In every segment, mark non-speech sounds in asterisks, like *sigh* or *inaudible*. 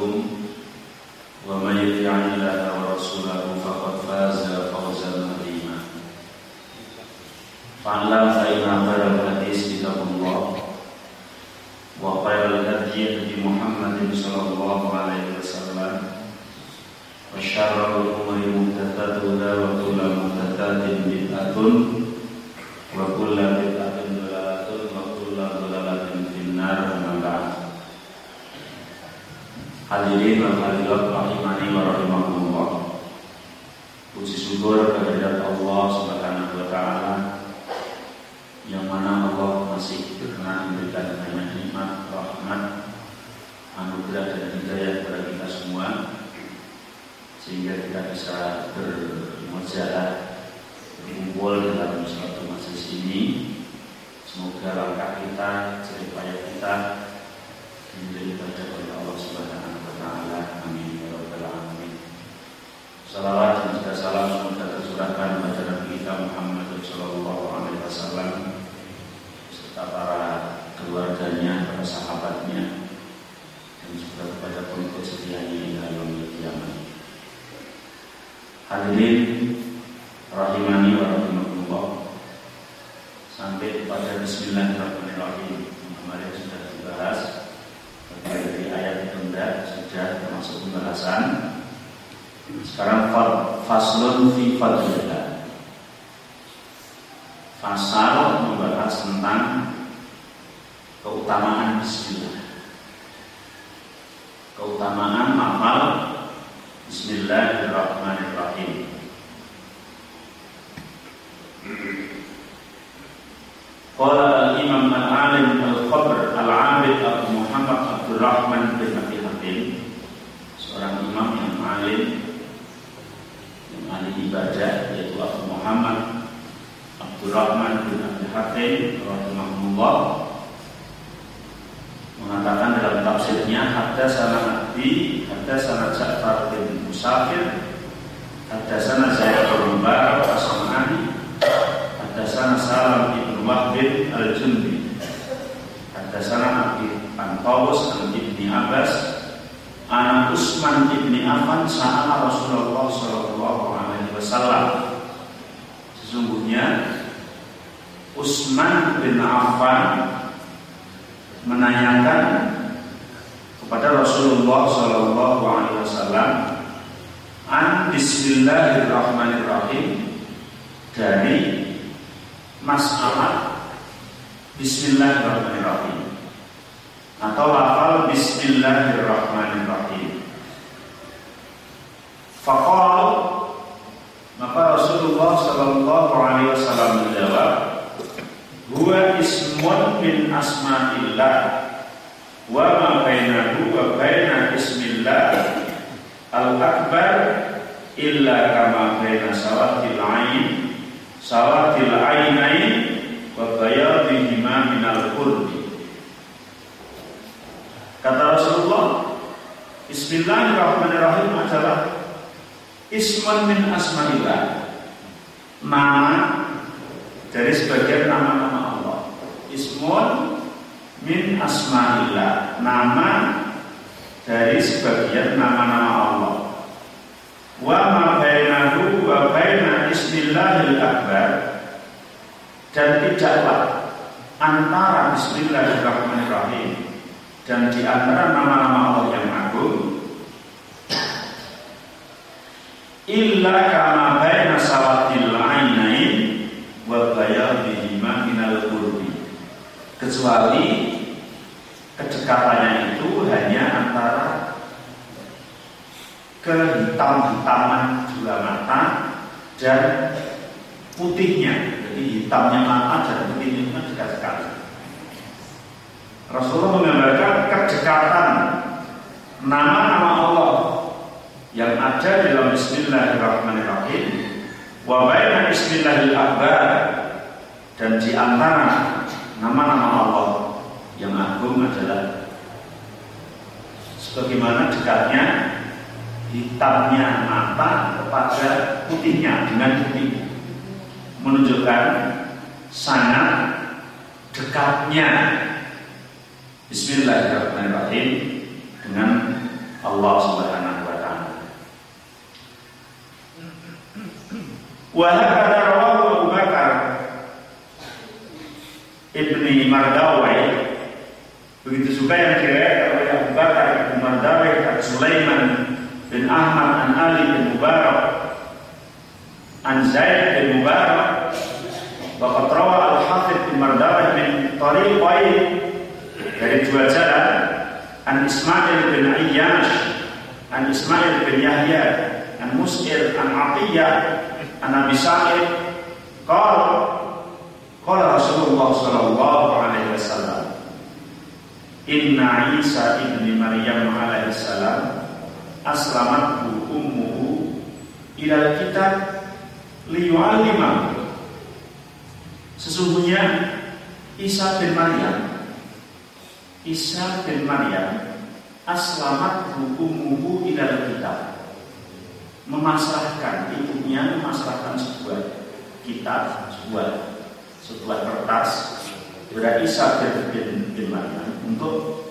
ذنوبكم ومن يطع الله ورسوله فقد فاز فوزا عظيما فاعلم فإن خير الحديث كتاب الله وخير الهدي هدي محمد صلى الله عليه وسلم وشر الأمور محدثاتها وكل محدثات بدعة وكل بدعة Hadirin wa hadirat rahimani wa rahimakumullah. Puji syukur kehadirat Allah subhanahu wa ta'ala Yang mana Allah masih berkenan memberikan banyak nikmat, rahmat, anugerah dan hidayah kepada kita semua Sehingga kita bisa bermujalah berkumpul dalam suatu majelis ini. Semoga langkah kita, cerita kita baca oleh Allah Subhanahu taala. Amin ya rabbal alamin. Salawat dan juga salam semoga tercurahkan kepada Nabi kita Muhammad sallallahu alaihi wasallam serta para keluarganya, para sahabatnya dan juga kepada pengikut setianya hingga yaumil kiamat. Hadirin rahimani wa rahimakumullah. Sampai kepada bismillahirrahmanirrahim. Kemarin sudah dibahas dari ayat benda sudah termasuk pembahasan. Sekarang faslun fi fadlillah. Fasal membahas tentang keutamaan bismillah. Keutamaan amal Bismillahirrahmanirrahim. Qala Imam Al-Alim Al-Khabr Al-Abid Abu Muhammad Abdul Rahman bin Abi Hatim Seorang imam yang alim Yang ahli ibadah Yaitu Abu Muhammad Abdul Rahman bin Abi Hatim Rahimahullah Mengatakan dalam tafsirnya Hadda sana Nabi Hadda sana Ja'far bin Musafir Hadda sana Zaid bin Mubarak As-Sam'ani Hadda sana Salam bin Wahb al-Jundi Hadasana Abi Antawus an Ibni Abbas Anak Usman Ibni Affan Sa'ala Rasulullah Sallallahu Alaihi Wasallam. Sesungguhnya Usman bin Affan menanyakan kepada Rasulullah Sallallahu Alaihi Wasallam an Bismillahirrahmanirrahim dari masalah Bismillahirrahmanirrahim atau lafal Bismillahirrahmanirrahim. Fakal maka Rasulullah Shallallahu Alaihi Wasallam menjawab, Huwa ismun min asma'illah wa ma bainahu wa baina Bismillah al-akbar illa kama baina sawatil ain. Sawatil ainain wa bayadihima minal qurbi kata Rasulullah Bismillahirrahmanirrahim adalah ismun min asma'illah nama dari sebagian nama-nama ismun min asma'illah. Nama dari sebagian nama-nama Allah. Wa ma bainahu wa baina ismillahil akbar. Dan tidaklah antara bismillahirrahmanirrahim dan di antara nama-nama Allah yang agung illa kama baina sawatil ainain wa bayadihima minal qurbi kecuali kedekatannya itu hanya antara kehitam-hitaman dua mata dan putihnya. Jadi hitamnya mata dan putihnya itu dekat sekali. Rasulullah menggambarkan kedekatan nama-nama Allah yang ada dalam Bismillahirrahmanirrahim wa baina Bismillahil Akbar dan di antara nama-nama Allah yang agung adalah sebagaimana dekatnya hitamnya mata kepada putihnya dengan putih menunjukkan sangat dekatnya Bismillahirrahmanirrahim dengan Allah Subhanahu wa taala hakadha rawahu Abu Bakar Ibni Mardawai. Begitu juga yang diriwayatkan oleh Abu Bakar Ibnu Mardawai dan Sulaiman bin Ahmad an Ali bin Mubarak. An Zaid bin Mubarak. Bapak Rawa Al-Hafidh bin Mardawai bin Tariqain dari dua jalan. An Ismail bin Ayyash an Ismail bin Yahya an Mus'ir an Atiyah an Abi Sa'id. Qala qala Rasulullah sallallahu alaihi wasallam Inna Isa ibni Maryam alaihi salam aslamathu ummuhu ila kitab liyu'allimahu Sesungguhnya Isa bin Maryam Isa bin Maryam aslamat hukumuhu ilal kitab memasrahkan ibunya memasrahkan sebuah kitab sebuah sebuah kertas kepada Isa bin, bin, Maryam untuk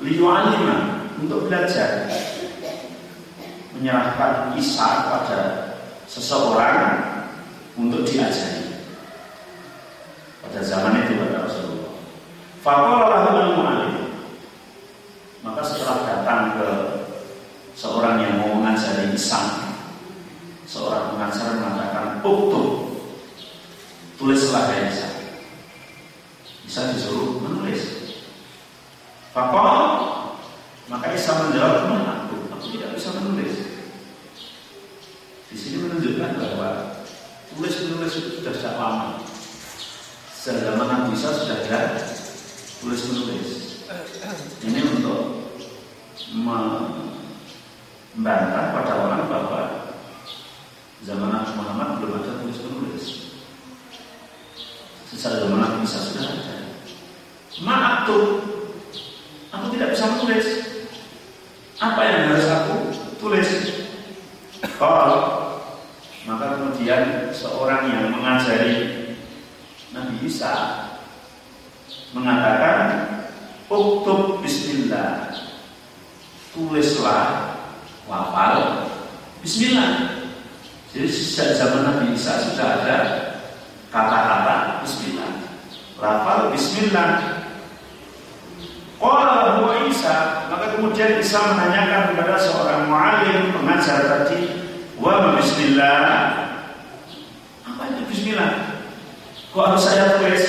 liyu'alima untuk belajar. Menyerahkan Isa pada seseorang untuk diajari. Pada zaman itu pada Rasulullah. Fakolah Maka setelah datang ke seorang yang mau mengajari Islam, seorang pengajar mengatakan, "Uktub." Tulislah ya Isa. Isa disuruh menulis. Fakolah maka Isa menjawab, "Mana aku? Aku tidak bisa menulis." Di sini menunjukkan bahwa tulis menulis itu sudah sejak lama. Sejak zaman Nabi Isa sudah ada tulis menulis ini untuk membantah pada orang bahwa zaman Nabi Muhammad belum ada tulis menulis sejak zaman Nabi Isa sudah ada maaf tuh aku tidak bisa menulis. Apa yang harus aku tulis? Kalau maka kemudian seorang yang mengajari Nabi Isa mengatakan Uktub Bismillah. Tulislah Wafal Bismillah. Jadi sejak zaman Nabi Isa sudah ada Kata-kata Bismillah. Lafal Bismillah. Qala huwa Isa Maka kemudian Isa menanyakan kepada seorang mu'alim Pengajar tadi Wa Bismillah? Apa itu Bismillah? Kok harus saya tulis?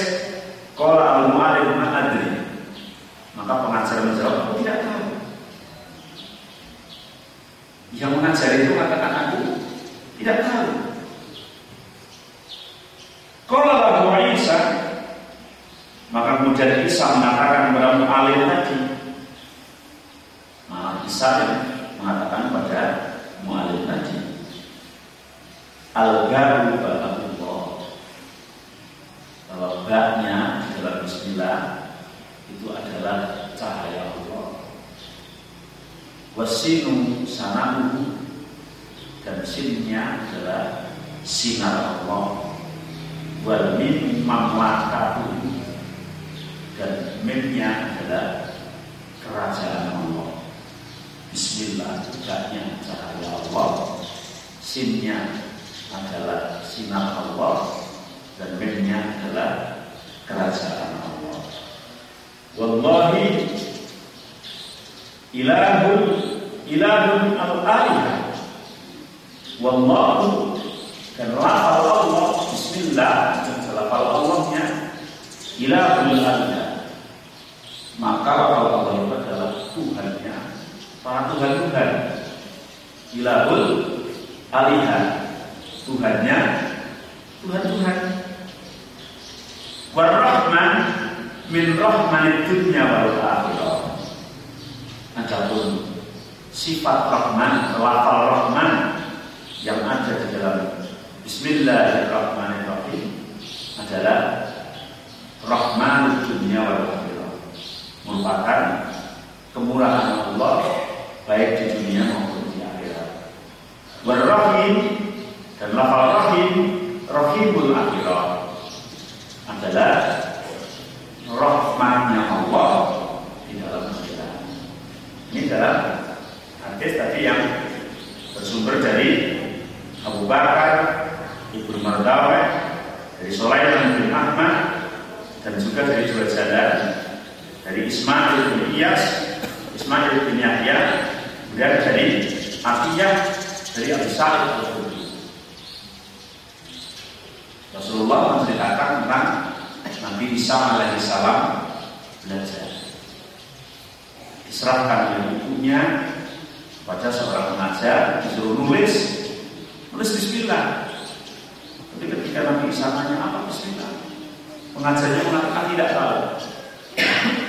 Kalau al-mu'alim adri. Maka pengajar menjawab Aku tidak tahu. Yang mengajar itu katakan aku Tidak tahu Kalau Abu Isa Maka kemudian Isa mengatakan kepada mu'alim tadi Maka Isa mengatakan kepada mu'alim tadi Al-garu Allah Bahwa baknya dalam bismillah itu adalah cahaya Allah. Wasinu sanamu dan sinnya adalah sinar Allah. Wal mim mamlakatu dan mimnya adalah kerajaan Allah. Bismillah tidaknya cahaya Allah. Sinnya adalah sinar Allah dan mimnya adalah kerajaan Allah. Wallahi ilahun ilahun al-alihah. Wallahu dan Allah Bismillah dan lafal Allahnya ilahul. Maka lafal Allah itu adalah Tuhannya para Tuhan-Tuhan. Ilahul alihah. Tuhannya Tuhan-Tuhan. Warahman min rahmanid dunya wal akhirah. Adapun sifat Rahman, lafal Rahman yang ada di dalam Bismillahirrahmanirrahim adalah Rahman dunia wal akhirah merupakan kemurahan Allah baik di dunia maupun di akhirat. Warrahim dan lafal rahim rahimul akhirah adalah rahmatnya Allah di dalam akhirat. Ini dalam hadis tadi yang bersumber dari Abu Bakar, Ibnu Mardawah, dari Sulaiman bin Ahmad, dan juga dari dua jalan dari Ismail bin Iyas, Ismail bin Yahya, kemudian dari Atiyah dari Abu Sa'id al Rasulullah menceritakan tentang Nabi Isa alaihi salam belajar. Diserahkan oleh ibunya pada seorang pengajar disuruh nulis Tulis bismillah. Tapi ketika Nabi Isa nanya apa bismillah? Pengajarnya mengatakan tidak tahu.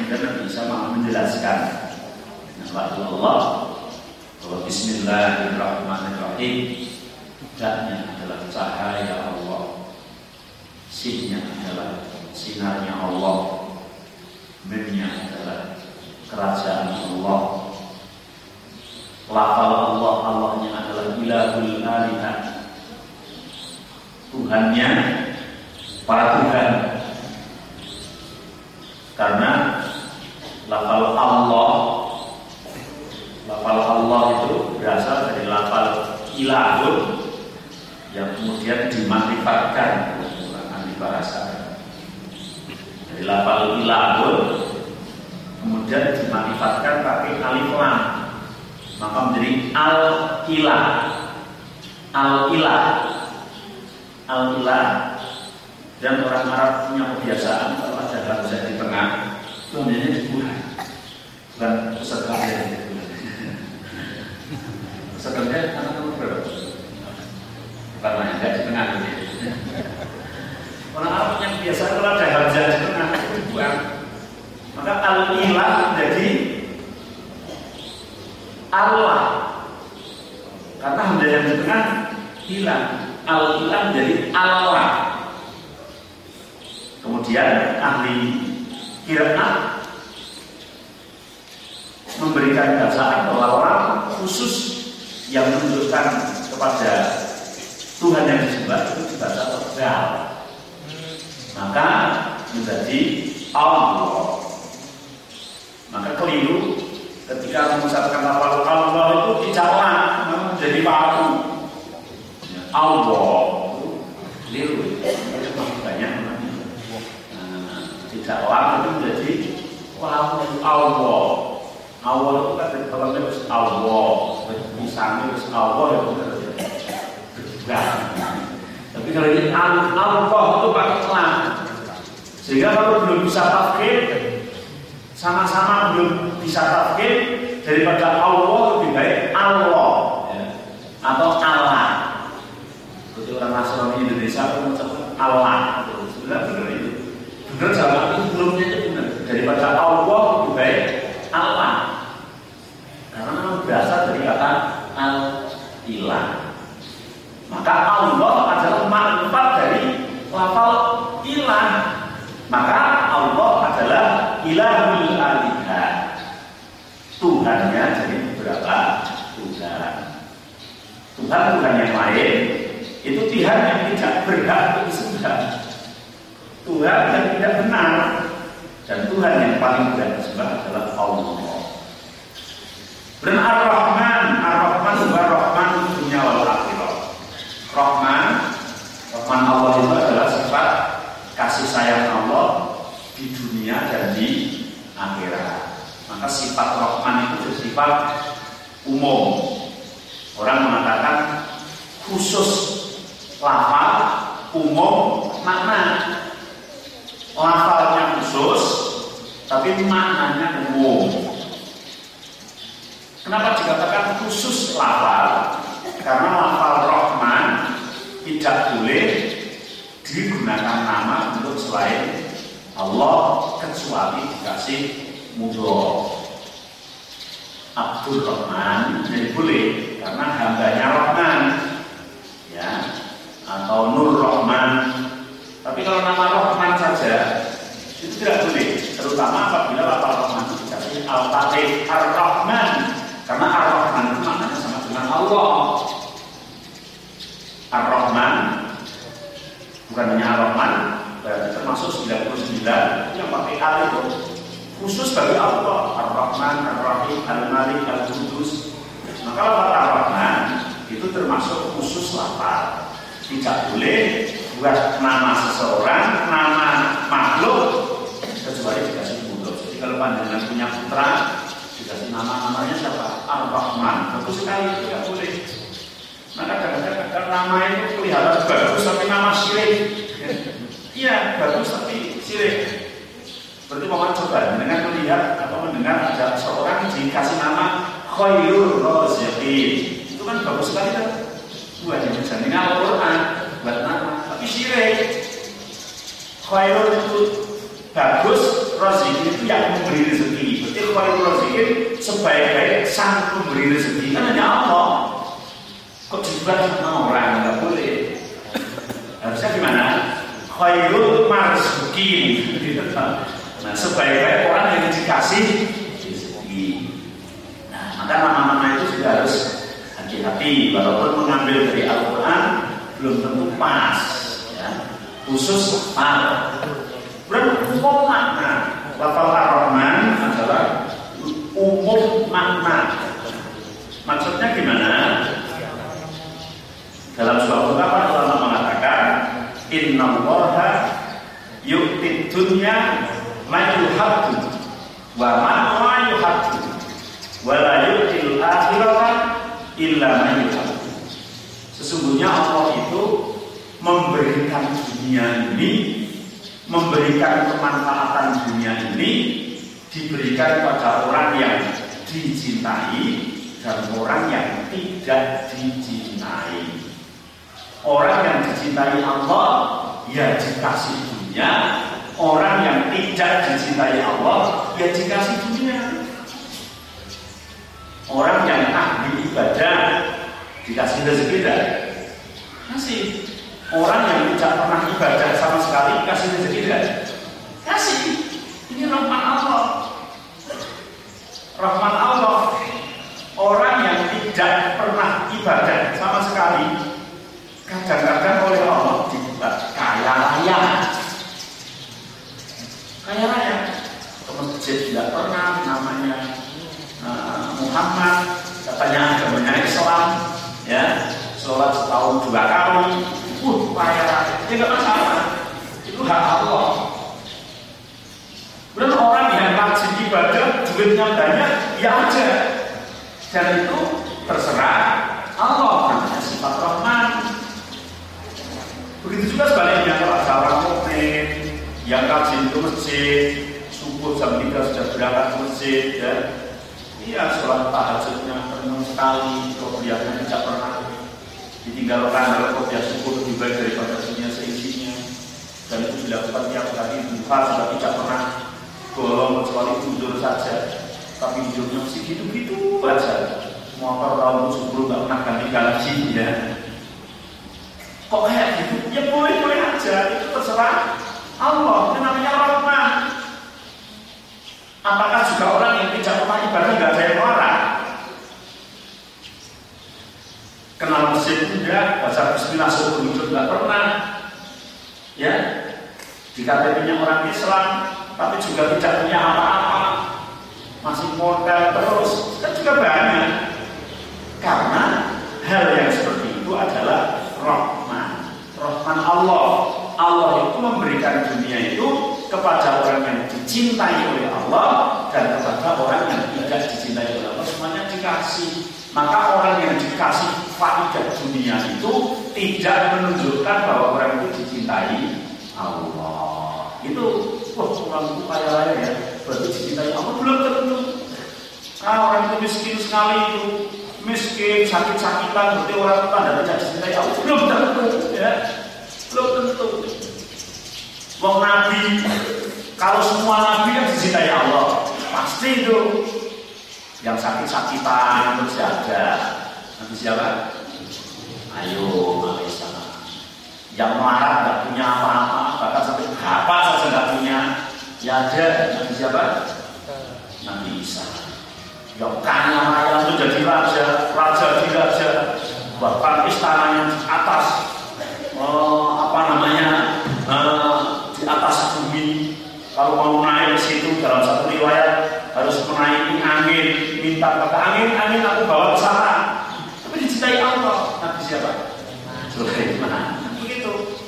Dan Nabi Isa malah menjelaskan. Allah bahwa Bismillahirrahmanirrahim Daknya adalah cahaya Allah Sinnya adalah sinarnya Allah Minnya adalah kerajaan Allah Lafal Allah Allahnya adalah ilahul alihah Tuhannya para Tuhan. Karena lafal Allah Lafal Allah itu berasal dari lafal ilahun Yang kemudian dimatifatkan Orang ahli bahasa Dari lafal ilahun Kemudian dimatifatkan pakai alif lam maka menjadi al ilah al ilah al ilah dan orang Arab punya kebiasaan kalau ada hamzah di tengah itu namanya dibuat bukan setelahnya setelahnya anak kamu berapa lain enggak di tengah gitu orang Arab punya kebiasaan kalau ada hamzah di tengah itu dibuat maka al ilah menjadi Allah karena hamzah yang di tengah hilang al hilang jadi Allah kemudian ahli kiraat memberikan dasar bahwa orang khusus yang menunjukkan kepada Tuhan yang disembah itu dibaca Zal maka menjadi Allah. Maka keliru ketika mengucapkan lafal Allah itu paku Allah. Keliru banyak nah, tidak lama itu menjadi paku Allah. Allah itu kan dari dalam itu Allah. Misalnya itu Allah itu tapi kalau ini Allah itu pakai lam sehingga kalau belum bisa pakai sama-sama belum bisa tafkir daripada Allah lebih baik Allah ya. atau Allah. Jadi orang Itu mengucapkan Allah. Sebenarnya benar itu. Benar jawaban itu belumnya itu benar. Daripada Allah lebih baik Allah. Karena memang berasal dari kata al-ilah. Maka Allah adalah manfaat dari lafal ilah. Maka Allah adalah ilahul alihah Tuhannya jadi beberapa Tuhan Tuhan-Tuhan yang lain itu Tuhan yang tidak berhak untuk disembah Tuhan yang tidak benar dan Tuhan yang paling berhak disembah adalah Allah dan Ar-Rahman Ar-Rahman juga Rahman dunia wal Rahman Rahman Allah itu adalah sifat kasih sayang Allah di dunia dan di akhirat. Maka sifat Rahman itu bersifat umum. Orang mengatakan khusus lafal, umum makna. Lafalnya khusus, tapi maknanya umum. Kenapa dikatakan khusus lafal? Karena lafal Rahman tidak boleh digunakan nama untuk selain Allah kecuali dikasih mudho. Abdul Rahman jadi boleh karena hambanya Rahman ya atau Nur Rahman. Tapi kalau nama Rahman saja itu tidak boleh. Terutama apabila lafal Rahman itu dikasih Al-Fatih Ar-Rahman. Karena Ar-Rahman itu maknanya sama dengan Allah. Ar-Rahman bukan hanya Ar-Rahman berarti termasuk 99 yang pakai Al itu. Khusus bagi Allah. Ar-Rahman, Ar-Rahim, Al-Malik, Al-Qudus maka lafal Ar-Rahman itu termasuk khusus lafal tidak boleh buat nama seseorang, nama makhluk kecuali dikasih putra. Jadi kalau pandangan punya putra dikasih nama namanya siapa? Ar-Rahman. Bagus sekali tidak boleh. Maka kadang-kadang nama itu kelihatan bagus tapi nama syirik. Iya bagus tapi syirik. Berarti mau coba dengan melihat atau mendengar ada seorang dikasih nama Khairul Raziqin. Itu kan bagus sekali kan? Buat yang menjadi Al-Quran, buat nama, tapi syirik. Khairul itu bagus, Raziqin itu yang memberi rezeki. Berarti Khairul Raziqin sebaik-baik sang pemberi rezeki kan hanya Allah. Kok dibuat sama orang nggak boleh? Harusnya gimana? Khairul Marzukin. Nah, sebaik-baik orang yang dikasih rezeki. Nah, maka nama-nama itu juga harus hati-hati. Walaupun mengambil dari Al-Quran belum tentu pas. Ya. Khusus al. Berumum makna. Lafal Ar-Rahman adalah umum makna. Maksudnya gimana? Dalam sebuah ungkapan ulama mengatakan, Inna Allaha yu'tid dunya mayuhabdu wa man la yuhabdu wa la yu'til akhirata illa sesungguhnya Allah itu memberikan dunia ini memberikan kemanfaatan dunia ini diberikan pada orang yang dicintai dan orang yang tidak dicintai. Orang yang dicintai Allah ya dikasih dunia. Orang yang tidak dicintai Allah Ya dikasih dunia Orang yang ahli ibadah Dikasih rezeki tidak? Kasih. Orang yang tidak pernah ibadah sama sekali Kasih rezeki tidak? Kasih. Ini rahmat Allah. Rahmat Allah. Orang yang tidak pernah ibadah sama sekali Kadang-kadang oleh Allah dibuat kaya raya. Kaya raya. Ke masjid tidak pernah namanya Muhammad katanya agamanya Islam ya sholat setahun dua kali. Uh raya ya nggak masalah. Itu hak Allah. Kemudian orang yang rajin ibadah duitnya banyak ya aja. Dan itu terserah Allah namanya sifat Rahman. Begitu juga sebaliknya kalau ada orang mukmin yang rajin ke masjid subuh jam 3 sudah berangkat ke masjid ya iya sholat tahajudnya penuh sekali biasanya tidak pernah ditinggalkan kalau dia subuh lebih baik daripada dunia seisinya. Dan itu dilakukan tiap hari duha sudah tidak pernah bolong kecuali tidur saja. Tapi hidupnya masih gitu-gitu aja. Motor tahun 70 nggak pernah ganti-ganti ya. Kok kayak gitu? Ya boleh-boleh aja itu terserah Allah itu namanya Rahman. Apakah juga orang yang tidak pernah ibadah nggak ada yang marah? Kenal masjid tidak, baca Bismillah seumur hidup nggak pernah. Ya, di KTP-nya orang Islam, tapi juga tidak punya apa-apa, masih modal terus, kan juga banyak. Karena hal yang seperti itu adalah Rahman, Rahman Allah. Allah itu memberikan dunia itu kepada orang yang dicintai oleh Allah dan kepada orang yang tidak dicintai oleh Allah. Semuanya dikasih. Maka orang yang dikasih faidah dunia itu tidak menunjukkan bahwa orang itu dicintai Allah. Itu wah orang itu kaya raya ya. Berarti dicintai Allah. Belum tentu. Nah, orang itu miskin sekali itu. Miskin sakit-sakitan berarti orang itu tidak dicintai Allah. Belum tentu ya. Belum tentu. Wong Nabi, kalau semua Nabi kan dicintai Allah, pasti itu. Yang sakit-sakitan terus ada. Nabi siapa? Ayo, Malaysia. Yang marah nggak punya apa-apa, bahkan sampai apa saja nggak punya. Ya ada. Nabi siapa? Nabi Isa. Yang kaya raya itu jadi raja, raja di raja, bahkan istananya atas oh, apa namanya uh, di atas bumi kalau mau naik ke situ dalam satu riwayat harus menaiki angin minta kata angin angin aku bawa ke sana. Tapi dicintai Allah. Nabi siapa? Sulaiman. Begitu.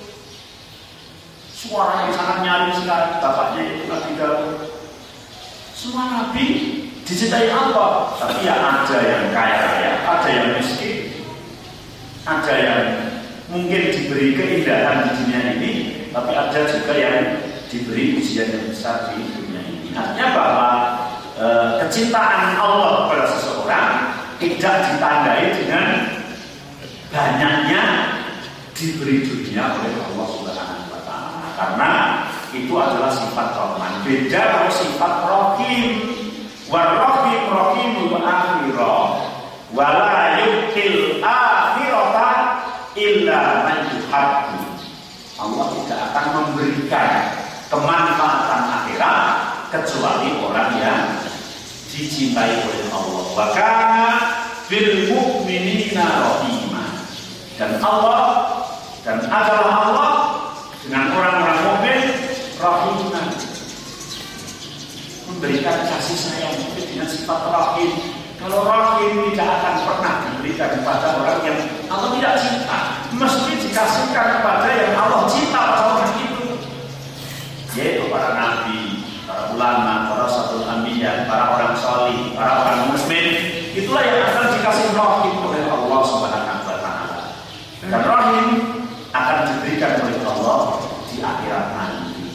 Suara yang sangat nyaring sekali bapaknya itu Nabi Daud. Semua nabi dicintai Allah. Tapi ya ada yang kaya raya ada yang miskin ada yang mungkin diberi keindahan di dunia ini tapi ada juga yang diberi ujian yang besar di dunia ini. Artinya bahwa e, kecintaan Allah kepada seseorang tidak ditandai dengan banyaknya diberi dunia oleh Allah Subhanahu wa taala. Karena itu adalah sifat Rahman. Beda kalau sifat Rahim. Warahim rahimul akhirah. Wala yukil akhirata illa man Allah tidak akan memberikan kemanfaatan akhirat kecuali orang yang dicintai oleh Allah. Wakana bil mu'minina rahimah. Dan Allah dan adalah Allah dengan orang-orang mukmin rahimah. Memberikan kasih sayang dengan sifat rahim. Kalau rahim tidak akan pernah diberikan kepada orang yang Allah tidak cinta, mesti dikasihkan kepada yang Allah cinta yaitu para nabi, para ulama, para satu ambiya, para orang solih, para orang muslim, itulah yang akan dikasih rahim oleh Allah Subhanahu wa taala. Dan rahim akan diberikan oleh Allah di akhirat nanti.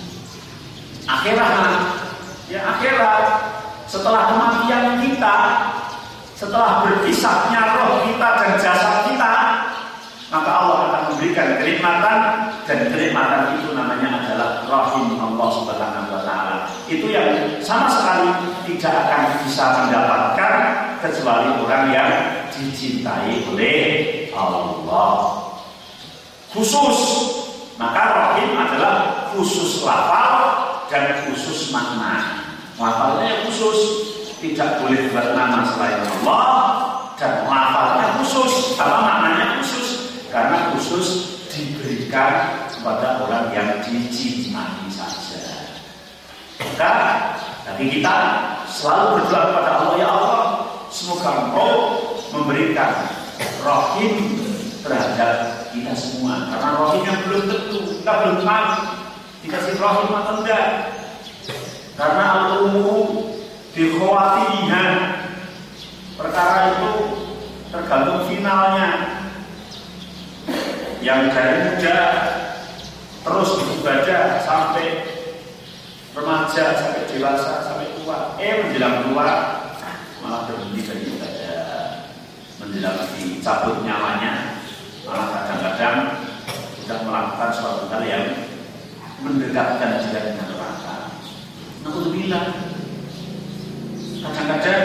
Akhirat ya akhirat setelah kematian kita, setelah berpisahnya roh kita dan jasad kita, maka Allah akan memberikan kenikmatan dan kenikmatan itu namanya adalah rahim Allah Subhanahu wa taala. Itu yang sama sekali tidak akan bisa mendapatkan kecuali orang yang dicintai oleh Allah. Khusus maka rahim adalah khusus lafal dan khusus makna. Lafalnya yang khusus tidak boleh bernama selain Allah dan lafalnya khusus apa maknanya khusus karena khusus diberikan kepada orang yang dicintai saja. Maka tapi kita selalu berdoa kepada Allah ya Allah, semoga Engkau memberikan rohim terhadap kita semua. Karena rohim yang belum tentu, kita belum tahu dikasih rohim atau tidak. Karena al-umum dikhawatihan perkara itu tergantung finalnya yang dari muda terus beribadah sampai remaja sampai dewasa sampai tua eh menjelang tua malah berhenti dari ibadah menjelang dicabut nyawanya malah kadang-kadang sudah melakukan suatu hal yang mendekatkan dia dengan neraka. Nah, untuk bilang kadang-kadang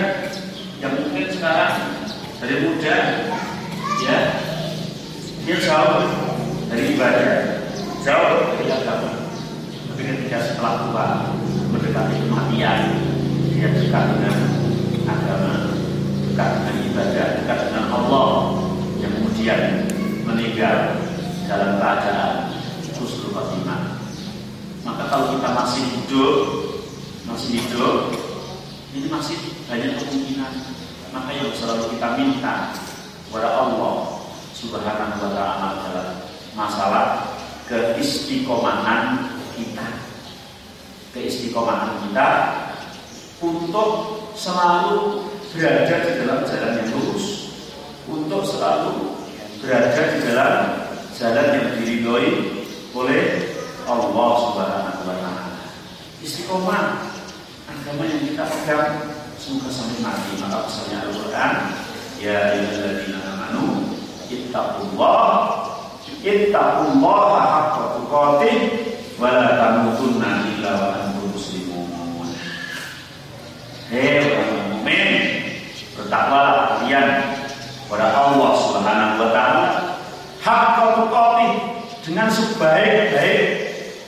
yang mungkin sekarang dari muda ya dia jauh dari ibadah, jauh dari agama. Ketika setelah tua mendekati kematian, dia dekat dengan agama, dekat dengan ibadah, dekat dengan Allah yang kemudian meninggal dalam keadaan husnul khotimah. Maka kalau kita masih hidup, masih hidup, ini masih banyak kemungkinan. Maka yang selalu kita minta kepada Allah Subhanahu wa taala dalam masalah keistiqomahan. Keistiqomahan kita untuk selalu berada di dalam jalan yang lurus, untuk selalu berada di dalam jalan yang diridhoi oleh Allah Subhanahu wa taala. Istiqomah agama yang kita pegang semoga sampai mati maka pesannya Al-Qur'an ya ayyuhalladzina amanu ittaqullah ittaqullah haqqa tuqatih wala tamutunna illa wa antum muslimun. Hei orang mukmin, bertakwalah kalian kepada Allah Subhanahu wa taala hakka dengan sebaik-baik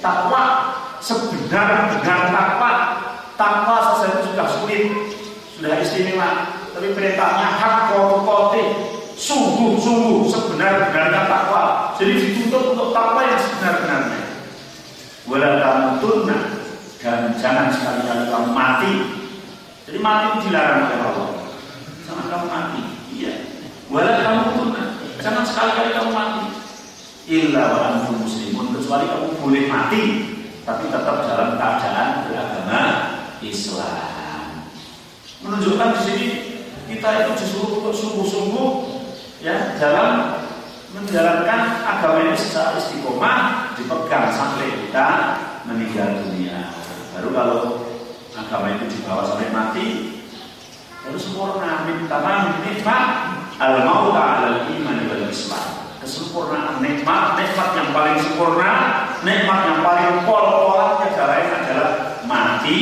takwa, sebenar-benar takwa. Takwa sesuai sudah sulit, sudah istimewa, tapi perintahnya hakka tuqatih sungguh-sungguh sebenar-benarnya takwa. Jadi dituntut untuk takwa yang sebenar-benarnya. Walau kamu tunna dan jangan sekali-kali kamu mati. Jadi mati itu dilarang oleh Allah. Jangan kamu mati. Iya. Walau kamu tunna, jangan sekali-kali kamu mati. Illa wa antum muslimun kecuali kamu boleh mati tapi tetap dalam keadaan beragama Islam. Menunjukkan di sini kita itu untuk sungguh-sungguh ya dalam menjalankan agama ini secara istiqomah dipegang sampai kita meninggal dunia. Baru kalau agama itu dibawa sampai mati, baru sempurna minta nikmat al mauta al iman wal islam. Kesempurnaan nikmat, nikmat yang paling sempurna, nikmat yang paling pol-polan yang adalah mati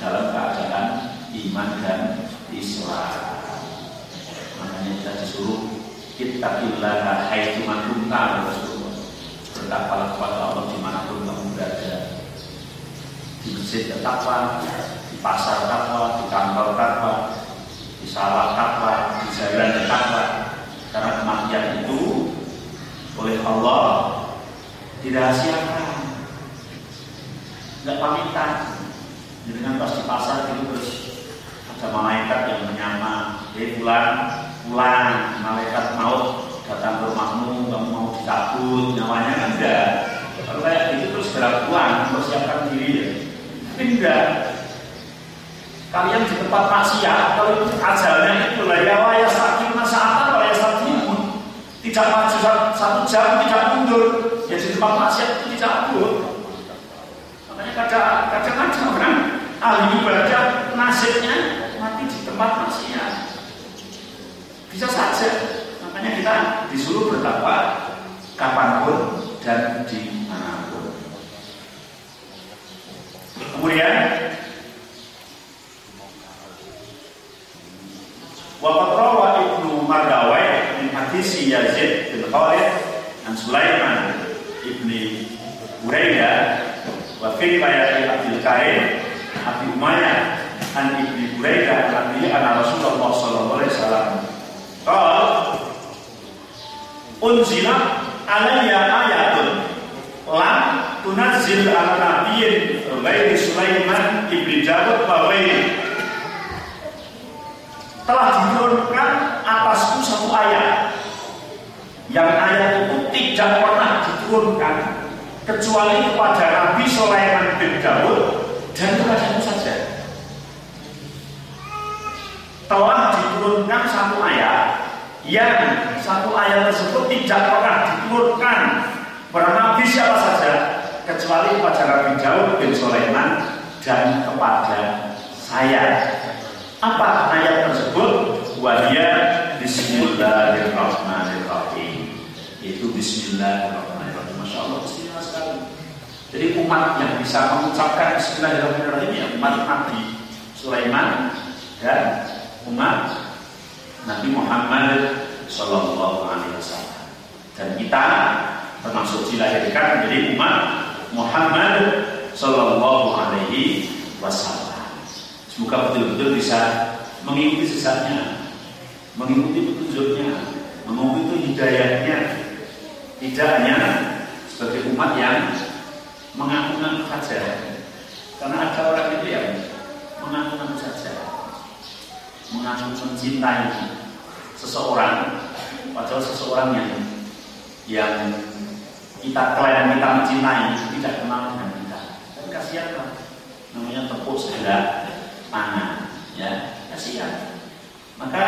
dalam keadaan iman dan Islam. Makanya kita disuruh Ittaqillaha haitsu kunta Rasulullah. Bertakwalah kepada Allah di mana pun kamu berada. Di masjid takwa, di pasar takwa, di kantor takwa, di sawah takwa, di jalan takwa. Karena kematian itu oleh Allah dirahasiakan, nggak pamitan. Jadi kan pas di pasar itu terus ada malaikat yang menyapa, dia pulang, pulang malaikat maut datang rumahmu kamu mau dicabut nyawanya kan enggak. Kalau kayak gitu terus gerak pulang mempersiapkan diri ya. Tapi enggak. Kalian di tempat maksiat kalau itu ajalnya itu lah ya waya sakit masa apa ya sakit tidak maju satu jam tidak mundur. Ya di tempat maksiat itu dicabut makanya kadang-kadang orang ahli ibadah nasibnya mati di tempat maksiat. Bisa saja. Makanya kita disuruh bertakwa kapan pun dan di mana pun. Kemudian Waqat rawa Ibnu Mardawai min hadis Yazid bin Khalid dan Sulaiman ibni Buraidah wa fi riwayat Abdul Karim Abi Umayyah an ibni Buraidah anna Rasulullah sallallahu alaihi wasallam Qal Unzila alaiya ayatun. Lam tunazzil ala nabiyyin Ghairi Sulaiman Ibn Jabut wa Telah diturunkan atasku satu ayat. Yang ayat itu tidak pernah diturunkan Kecuali kepada Nabi Sulaiman bin Dawud Dan kepadamu saja. Telah diturunkan satu ayat yang satu ayat tersebut tidak pernah diturunkan kepada Nabi siapa saja kecuali kepada Nabi Daud bin Sulaiman dan kepada saya. Apa ayat tersebut? Wahia Bismillahirrahmanirrahim. Itu Bismillahirrahmanirrahim. Masya Allah, Bismillah sekali. Jadi umat yang bisa mengucapkan Bismillahirrahmanirrahim ya umat Nabi Sulaiman dan umat Nabi Muhammad Shallallahu Alaihi Wasallam dan kita termasuk dilahirkan menjadi umat Muhammad Shallallahu Alaihi Wasallam. Semoga betul-betul bisa mengikuti sesatnya, mengikuti petunjuknya, mengikuti hidayahnya, tidak hanya sebagai umat yang mengaku-ngaku saja. Karena ada orang itu yang mengaku-ngaku saja mengaku mencintai seseorang padahal seseorang yang yang kita klaim kita mencintai tidak kenal dengan kita. Tapi kasihan lah namanya tepuk sebelah tangan ya. Kasihan maka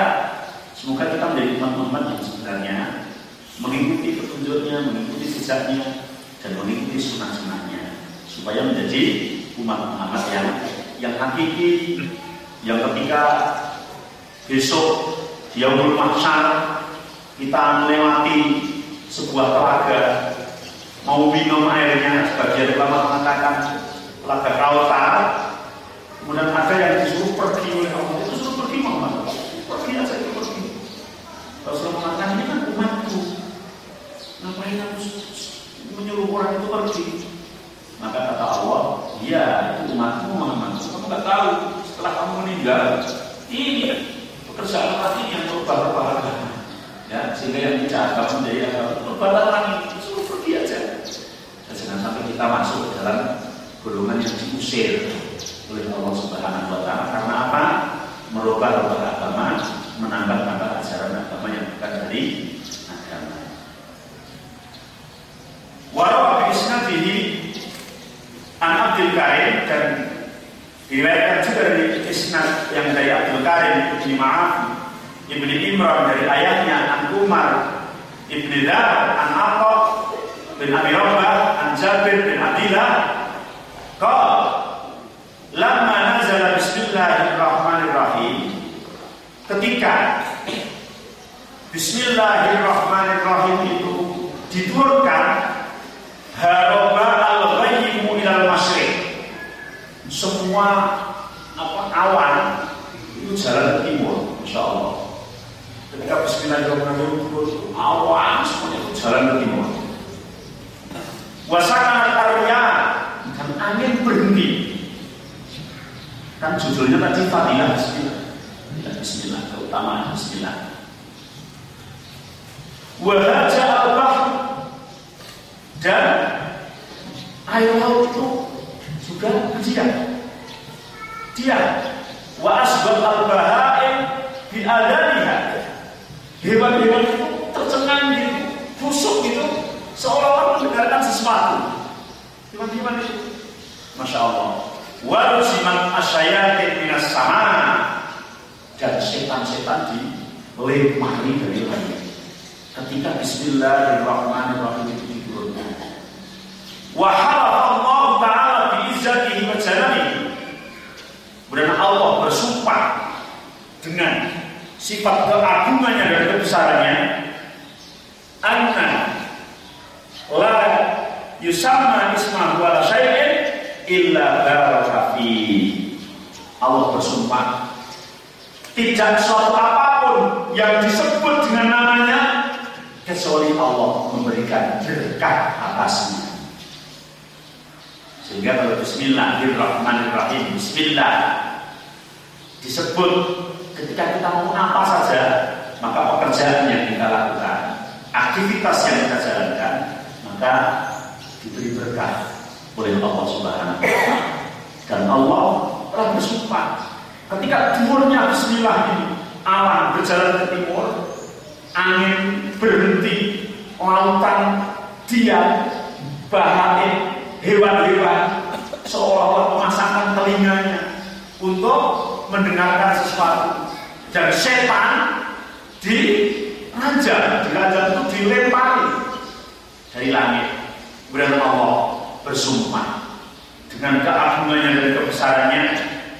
semoga kita menjadi umat-umat yang sebenarnya mengikuti petunjuknya mengikuti jejaknya dan mengikuti sunnah-sunnahnya. Supaya menjadi umat-umat yang yang hakiki yang ketika besok Yaumul Mahsyar kita melewati sebuah telaga. Mau minum airnya sebagian ulama mengatakan telaga Kautsar kemudian ada yang disuruh pergi oleh Allah. Itu suruh pergi mana? pergi aja itu pergi. Rasul mengatakan ini kan umatku. Ngapain harus menyuruh orang itu pergi? Maka kata Allah iya itu umatmu Muhammad kamu nggak tahu setelah kamu meninggal. Ini berjalan lagi yang berubah ubah agama. Ya, sehingga yang tidak agama menjadi agama berubah lagi. Suruh pergi aja. Dan jangan sampai kita masuk ke dalam golongan yang diusir oleh Allah Subhanahu Wa Taala. Karena apa? Merubah ubah agama, menambah-nambah ajaran agama yang bukan dari agama. Walau Isnadihi An Abdul Karim dan diriwayatkan juga dari isnad yang dari Abdul Karim ini maaf Ibni Imran dari ayahnya An Umar Ibni Dhar An Aqa bin Abi Rabah An Jabir bin Abdillah. Qal Lama nazala Bismillahirrahmanirrahim Ketika Bismillahirrahmanirrahim itu diturunkan Haroba masyrik Semua apa awan itu jalan ke timur Insya Allah Ketika Bismillahirrahmanirrahim awan semuanya itu jalan ke timur. Wasana karya dan angin berhenti. Kan judulnya tadi Fadilah Bismillah. Bismillah, keutamaan Bismillah. Wahaja al dan air laut itu juga berdiam. Dia wa asbab al-bahaim bi adaniha hewan-hewan itu tercengang gitu, busuk gitu, seolah-olah mendengarkan sesuatu. Hewan-hewan itu, masya Allah. Walau siman asyayatin minas sama dan setan-setan di lemari dari langit. Ketika Bismillahirrahmanirrahim itu diturunkan. Wahala Allah Taala biizzatihi wa jalalihi. Kemudian Allah bersumpah dengan sifat keagungannya dan kebesarannya anna la yusamma ismahu ala syai'in illa baraka Allah bersumpah tidak suatu apa pun yang disebut dengan namanya kecuali Allah memberikan berkah atasnya. Sehingga kalau Bismillahirrahmanirrahim Bismillah disebut ketika kita mau apa saja, maka pekerjaan yang kita lakukan, aktivitas yang kita jalankan, maka diberi berkah oleh Allah Subhanahu Dan Allah telah bersumpah ketika timurnya Bismillah ini awan berjalan ke timur, angin berhenti, lautan diam, bahaya, hewan-hewan seolah-olah memasangkan telinganya untuk mendengarkan sesuatu dan setan dirajam, dirajam itu dilempari dari langit. Kemudian Allah bersumpah dengan keagungannya dan kebesarannya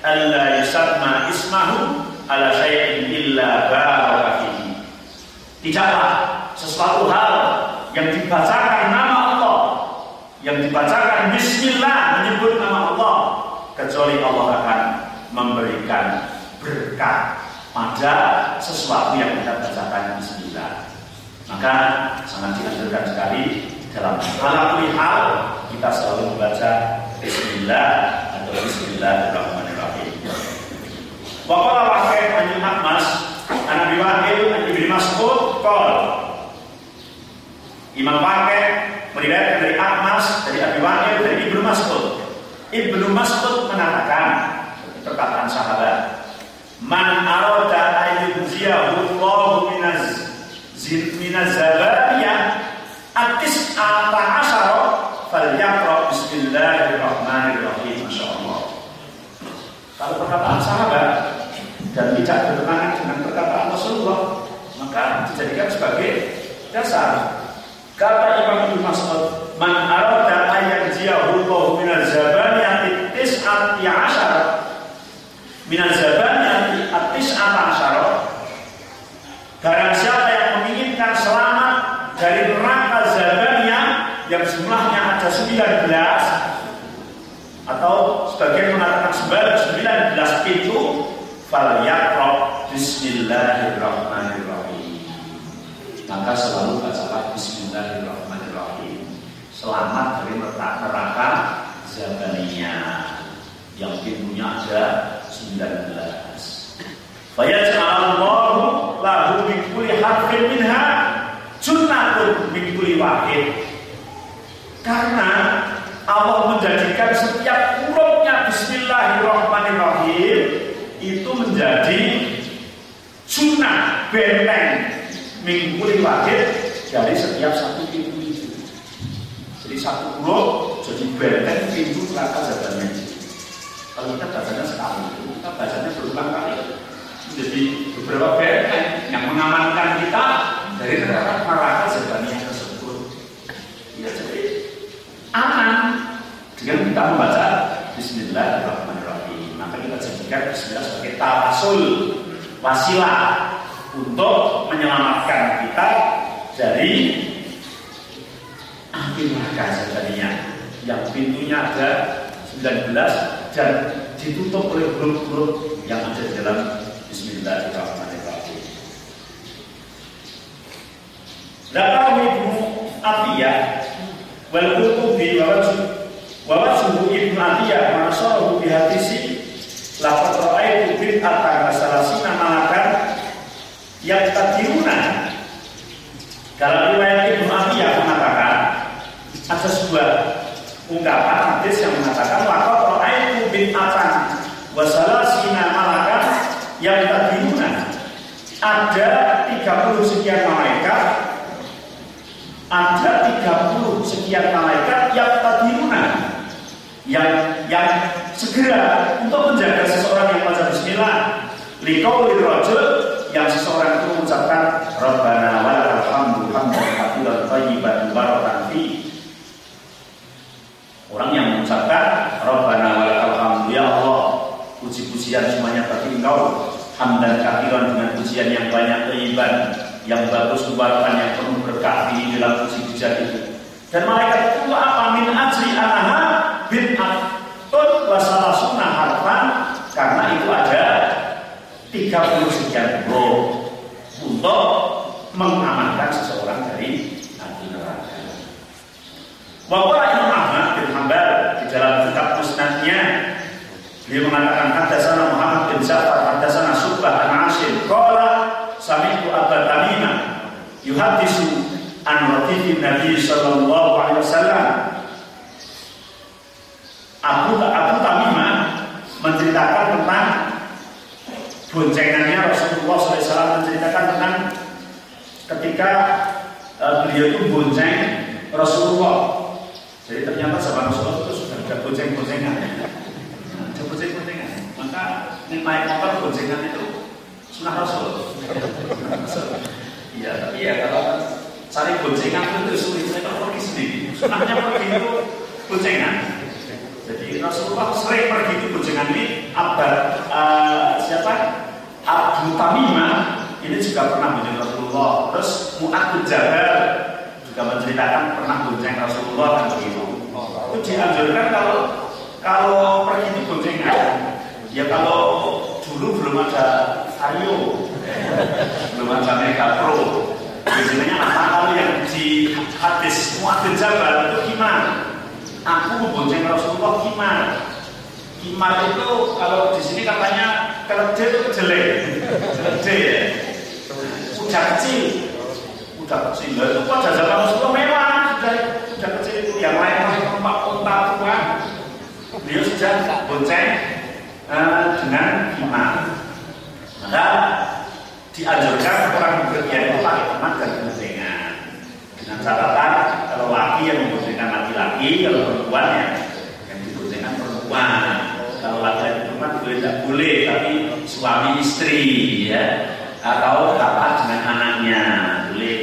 Allah yusatma ismahu ala syai'in illa barakafihi. Tidaklah sesuatu hal yang dibacakan nama Allah, yang dibacakan Bismillah menyebut nama Allah, kecuali Allah akan memberikan berkah pada sesuatu yang kita bacakan Bismillah. Maka sangat dianjurkan sekali dalam hal hal kita selalu membaca Bismillah atau Bismillahirrahmanirrahim. Waqala Waqid an Ahmas an Abi Waqil an Ibnu Mas'ud qol Imam Waqid meriwayatkan dari Ahmas dari Abi Waqil dari Ibnu Mas'ud. Ibnu Mas'ud mengatakan perkataan sahabat Man arada ayyudziyahu Allah minaz minaz zabaniyah atis ata asyara falyaqra bismillahirrahmanirrahim masyaallah. Kalau perkataan sahabat dan tidak bertentangan dengan perkataan Rasulullah maka dijadikan sebagai dasar. Kata Imam Ibnu Mas'ud man arada ayyudziyahu Allah minaz zabaniyah tis'ati asyara minaz zabaniyah atis asyara Barang siapa yang menginginkan selamat dari neraka zabannya yang jumlahnya ada 19 atau sebagian mengatakan 19 pintu fal yaqra bismillahirrahmanirrahim. Maka selalu bacalah bismillahirrahmanirrahim. Selamat dari neraka zabaniyah. Yang pintunya ada 19 Fayaj'alullahu lahu min kulli harfin minha sunnatun min kulli wahid. Karena Allah menjadikan setiap hurufnya Bismillahirrahmanirrahim itu menjadi sunnah benteng minggu wahid dari setiap satu pintu itu. Jadi satu huruf jadi benteng pintu neraka jawabannya. Kalau kita bacanya sekali, kita bacanya berulang kali. Jadi beberapa benteng yang mengamankan kita dari neraka neraka jawabannya tersebut. Ya jadi aman kita membaca Bismillahirrahmanirrahim. Maka kita jadikan Bismillah sebagai tawasul wasilah untuk menyelamatkan kita dari api neraka tadinya yang pintunya ada 19 dan ditutup oleh huruf-huruf yang ada di dalam Bismillahirrahmanirrahim. Dalam Ibnu Atiyah wal Qurtubi wa wajhu Ibnu Atiyah masalahu bi hadisi laqad ra'aitu bid'atan salasina malakan yang tadiruna dalam riwayat Ibnu Atiyah mengatakan ada sebuah ungkapan hadis yang mengatakan laqad ra'aitu bid'atan wa salasina malakan yang tadiruna ada 30 sekian malaikat ada 30 sekian malaikat yang tadiruna yang yang segera untuk menjaga seseorang yang baca bismillah. Liqauli rajul yang seseorang itu mengucapkan rabbana wa hamdu hamdan katsiran mubarakan fi. Orang yang mengucapkan rabbana wa lakal hamdu ya Allah puji-pujian semuanya bagi engkau. Hamdan katsiran dengan pujian yang banyak thayyiban yang bagus mubarakan yang penuh berkah di dalam puji-pujian itu. Dan malaikat itu apa min ajri anaha bin atun wasalasuna harfan karena itu ada 30 sekian huruf untuk mengamankan seseorang dari api neraka. Waqala Imam Ahmad bin Hanbal di dalam kitab musnadnya beliau mengatakan hadasana Muhammad bin Ja'far hadasana Subah an Asim qala sami'tu Abu Tamimah yuhaddisu an Nabi sallallahu alaihi wasallam Abu Abu Tamimah menceritakan tentang boncengannya Rasulullah SAW menceritakan tentang ketika uh, beliau itu bonceng Rasulullah. Jadi ternyata zaman Rasulullah itu sudah ada bonceng-boncengan. Ada bonceng-boncengan. Maka ini naik motor boncengan itu sunnah Rasul. Iya, tapi ya kalau cari boncengan itu sulit. Saya pergi sendiri. Sunnahnya pergi itu boncengan. Jadi Rasulullah sering pergi ke boncengan ini Abad uh, siapa? Abu Tamimah ini juga pernah bonceng Rasulullah. Terus Mu'ad bin Jabal juga menceritakan pernah bonceng Rasulullah dan begitu. Itu dianjurkan kalau kalau pergi itu boncengan. Ya kalau dulu belum ada Vario, belum ada Mega Pro. Biasanya apa kalau yang di hadis Mu'ad bin Jabal itu gimana? aku membonceng Rasulullah kimar. Kimar itu kalau di sini katanya keledai itu kejelek, keledai ya. Udah kecil, udah kecil. Itu pada zaman Rasulullah mewah, sudah udah kecil itu yang lain pakai tempat unta tua. Beliau sudah bonceng uh, dengan kimar. Maka dianjurkan orang bepergian itu pakai emas dan boncengan. Dengan catatan kalau laki yang memboncengkan laki-laki, kalau perempuan ya perempuan. Kalau laki-laki perempuan boleh tidak boleh, tapi suami istri ya atau bapak dengan anaknya boleh.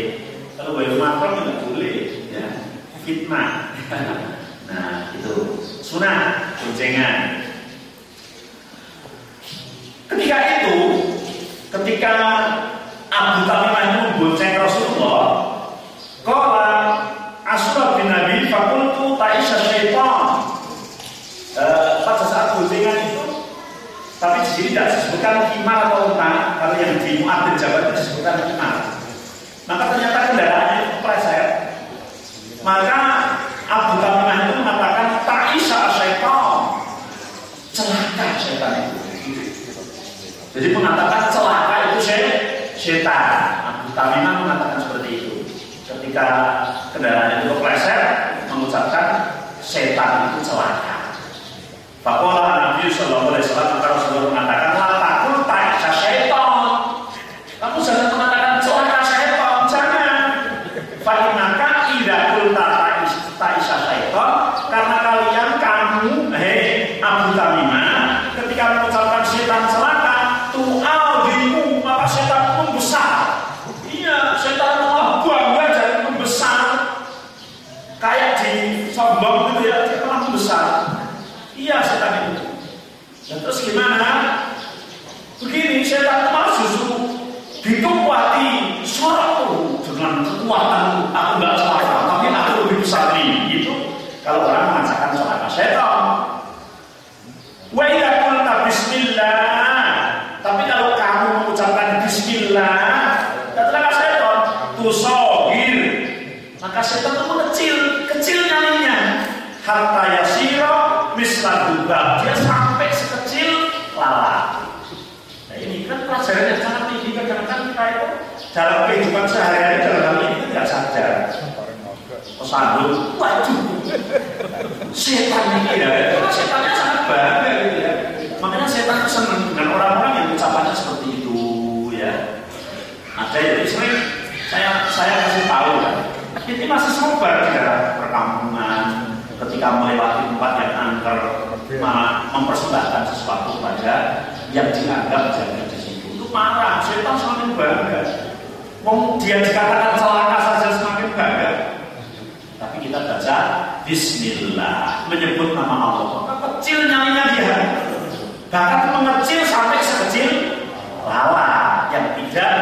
Kalau boleh makrom tidak boleh ya fitnah. *laughs* Nah itu sunnah boncengan. Ketika itu, ketika Abu Tamimah itu membonceng Rasulullah, Kala Ashraf bin Nabi fakultu ta'isha syaitan uh, Pada saat boncengan itu Tapi di sini tidak disebutkan himar atau unta Kalau yang di Mu'ad Jabal itu disebutkan himar Maka ternyata kendaraannya itu preset Maka Abu Tamimah itu mengatakan Ta'isha syaitan. Celaka syaitan itu. Jadi mengatakan celaka itu syaitan. Abu Tamimah mengatakan seperti itu. Ketika kendaraan itu kepleset mengucapkan setan itu celaka. Pakola Nabi Shallallahu Alaihi Wasallam maka Rasulullah mengatakan la takul tak setan. Kamu jangan mengatakan celaka setan, jangan. Fa'inaka tak isa setan karena kalian kamu hei Abu Tamimah ketika mengucapkan setan celaka dirimu maka pun besar. Iya, setan malah bangga jadi membesar kayak di sombong gitu ya, dia malah membesar. Iya setan itu. Dan terus gimana? Begini, setan malah justru ditumpati suaraku dengan kekuatan aku nggak celaka, tapi aku lebih besar nih. Itu kalau orang mengatakan celaka setan. Wa idza qulta bismillah. Tapi kalau kamu mengucapkan bismillah, katakanlah setan tusogir. Maka setan itu mengecil, kecil nyalinya. Hatta yasiro dubal. Dia sampai sekecil lalat. Nah ini kan pelajaran yang sangat tinggi kadang-kadang kita itu dalam kehidupan sehari-hari dalam hal ini tidak sadar. Pesandung, waduh, setan ini ya, itu setannya sangat bangga gitu ya. Makanya setan itu senang dengan orang-orang yang ucapannya seperti itu ya. Ada yang sering saya saya kasih tahu ya. Ini masih sobar di dalam perkampungan ketika melewati tempat yang angker malah mempersembahkan sesuatu pada yang dianggap jaga di situ itu marah setan semakin bangga. Mau dia dikatakan celaka saja semakin bangga. Tapi kita baca Bismillah menyebut nama Allah. Maka kecil nyalinya dia. Bahkan mengecil sampai sekecil lala yang tidak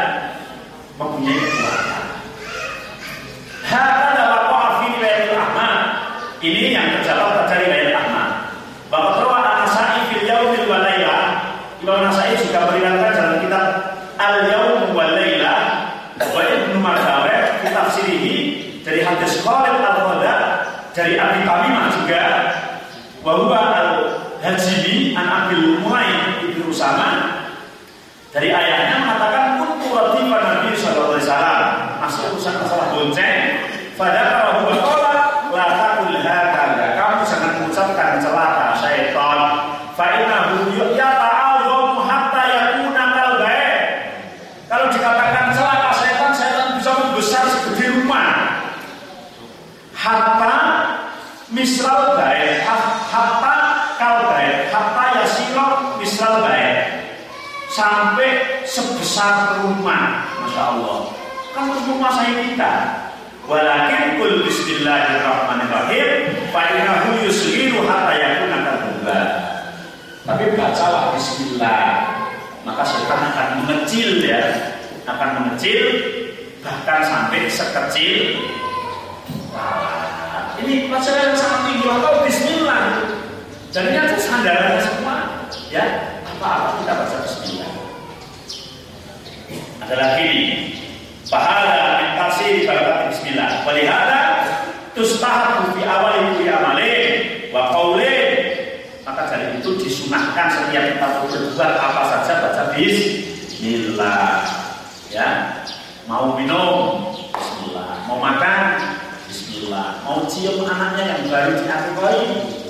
mempunyai kekuatan. Hada dalam wa'afi wilayah Ahmad ini yang terjawab dari wilayah Ahmad bahwa terwa Anasai fil yaumil wa layla Imam Nasai juga meriwayatkan dalam kitab Al Yaum wa Layla wa Ibnu Mardawi kitab sirihi dari hadis Khalid al Qadha dari Abi Tamimah juga wa huwa al Hajibi an Abil Muhaim Ibnu Usama dari ayahnya mengatakan kuntu radifan Nabi sallallahu alaihi wasallam masih urusan masalah bonceng pada kalau berkola la taqul hakada kamu jangan mengucapkan celaka syaitan fa innahu yata'awwamu hatta yakuna kal baik kalau dikatakan celaka setan setan bisa membesar segede rumah hatta misral baik hatta kal baik hatta yasiro misral baik sampai sebesar rumah. Masya Allah. Kan rumah saya kita walakin kul bismillahirrahmanirrahim fa innahu yusghiru hatta yakuna kadzuba tapi bacalah bismillah maka setan akan mengecil ya akan mengecil bahkan sampai sekecil. Ini pelajaran yang sangat tinggi. Maka bismillah. Jadi itu sandarannya semua ya apa-apa kita baca bismillah. Ada lagi pahala mentasi baca bismillah. Walihada tustahabu fi awal fi amalin wa qaulin maka dari itu disunahkan setiap kita berbuat apa saja baca bismillah. Ya. Mau minum bismillah. Mau makan bismillah. Mau cium anaknya yang baru diatur bayi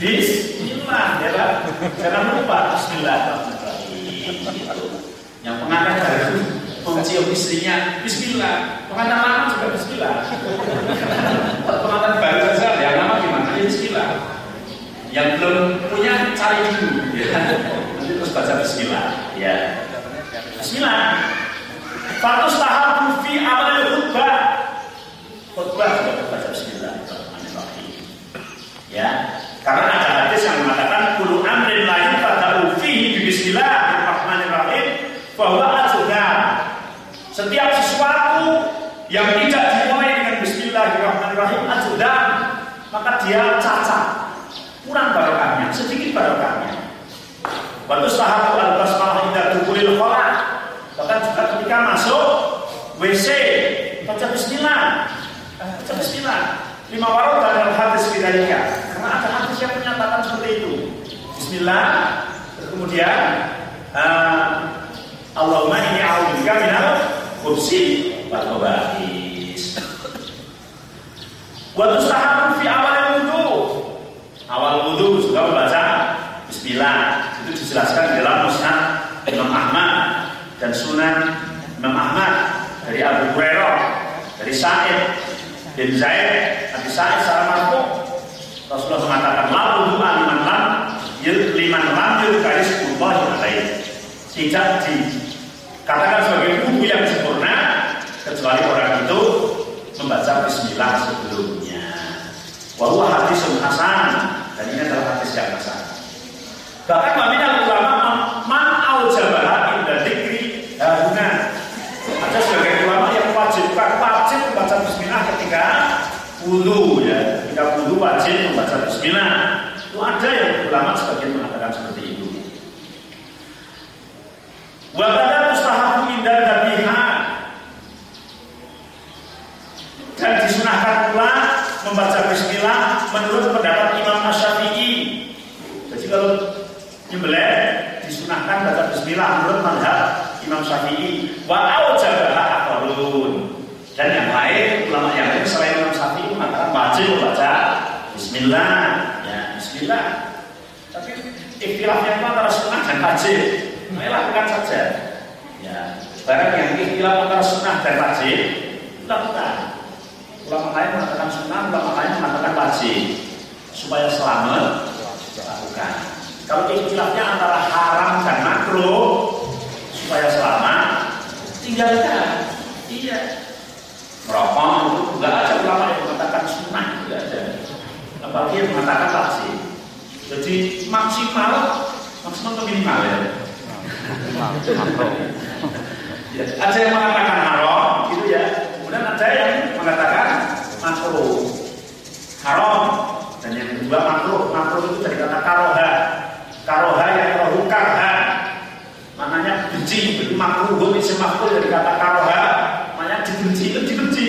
Bismillah, ya kan? Jangan lupa. Gitu. Yang pengantin baru mencium istrinya Bismillah. Pengantin lama juga Bismillah. pengantin baru saja, ya nama gimana? Ya Bismillah. Yang belum punya cari dulu. Ya. Nanti terus baca Bismillah. Ya. Bismillah. Fatus tahap fi amal khutbah. Khutbah juga baca Bismillahirrahmanirrahim. Ya, karena ada hadis yang mengatakan kulu amrin la yufadahu fihi bismillahirrahmanirrahim bahwa azhar. Setiap sesuatu yang tidak dimulai dengan bismillahirrahmanirrahim azhar, maka dia cacat. Kurang barokahnya, sedikit barokahnya. Waktu sahabat al-basmalah indah dukulil kholah Bahkan juga ketika masuk WC Baca bismillah Baca bismillah Lima warung dalam hadis bidalika Karena ada hadis yang menyatakan seperti itu Bismillah Kemudian uh, Allahumma ini a'udzubika minal khubsi wal khaba'is. Wa tustahabu fi awal wudu. Awal wudu juga membaca bismillah. Itu dijelaskan di dalam musnad Imam Ahmad dan Sunan Imam Ahmad dari Abu Hurairah, dari Sa'id bin Zaid, Abi Sa'id secara Rasulullah mengatakan la wudu liman lam liman lam yudkari sebuah alaih. Tidak dikatakan sebagai wudu yang sempurna kecuali orang itu membaca bismillah sebelumnya. Wahwa hadis hasan dan ini adalah hadis yang hasan. Bahkan maminal ulama man au jabaha inda dikri haruna. Ada sebagai ulama yang wajibkan wajib membaca bismillah ya. Ketika wudhu wajib membaca bismillah. Itu ada yang ulama sebagian mengatakan seperti itu. Wabada mustahabu indah dabihan dan disunahkan pula membaca bismillah menurut pendapat Imam Asyafi'i. Jadi kalau nyembelih disunahkan baca bismillah menurut madhab Imam Syafi'i. Wa aujabaha akharun. Dan yang lain ulama yang lain selain Imam Syafi'i mengatakan wajib membaca bismillah. Ya, bismillah. Tapi ikhtilafnya itu antara sunnah dan wajib. Nah, lakukan saja. Ya, barang yang ikhtilaf antara sunnah dan wajib lakukan. Ulama lain mengatakan sunnah, ulama lain mengatakan wajib supaya selamat lakukan. Kalau ikhtilafnya antara haram dan makruh supaya selamat tinggalkan. Iya. Merokok itu enggak ada ulama yang mengatakan sunnah, enggak ada. Apalagi yang mengatakan wajib. Jadi maksimal, maksimal atau minimal ya? ya. Ada yang mengatakan haram, gitu ya. Kemudian ada yang mengatakan makruh, haram, dan yang kedua makruh. Makruh itu dari kata karoha, karoha yang rohu karha, maknanya benci. Jadi makruh, itu makruh dari kata karoha, maknanya dibenci itu dibenci.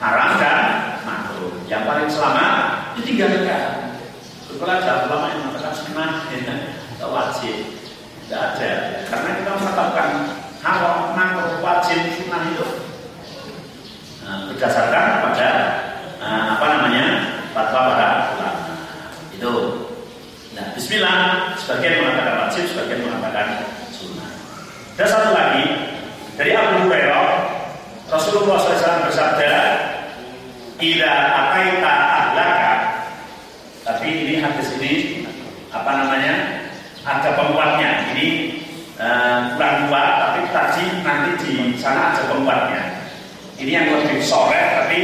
Haram dan makruh. Yang paling selamat ditinggalkan. Kalau ada ulama yang mengatakan sunnah, ya, wajib, tidak ada. Karena kita mengatakan haram, makruh, wajib, sunnah itu Nah, berdasarkan pada uh, apa namanya fatwa para ulama itu. Nah, Bismillah sebagian mengatakan wajib, sebagian mengatakan sunnah. Dan satu lagi dari Abu Hurairah Rasulullah SAW bersabda, "Ila akaita ahlaka." Hadis ini apa namanya? Ada penguatnya. Ini uh, kurang kuat, tapi tadi nanti di sana ada penguatnya. Ini yang lebih sore tapi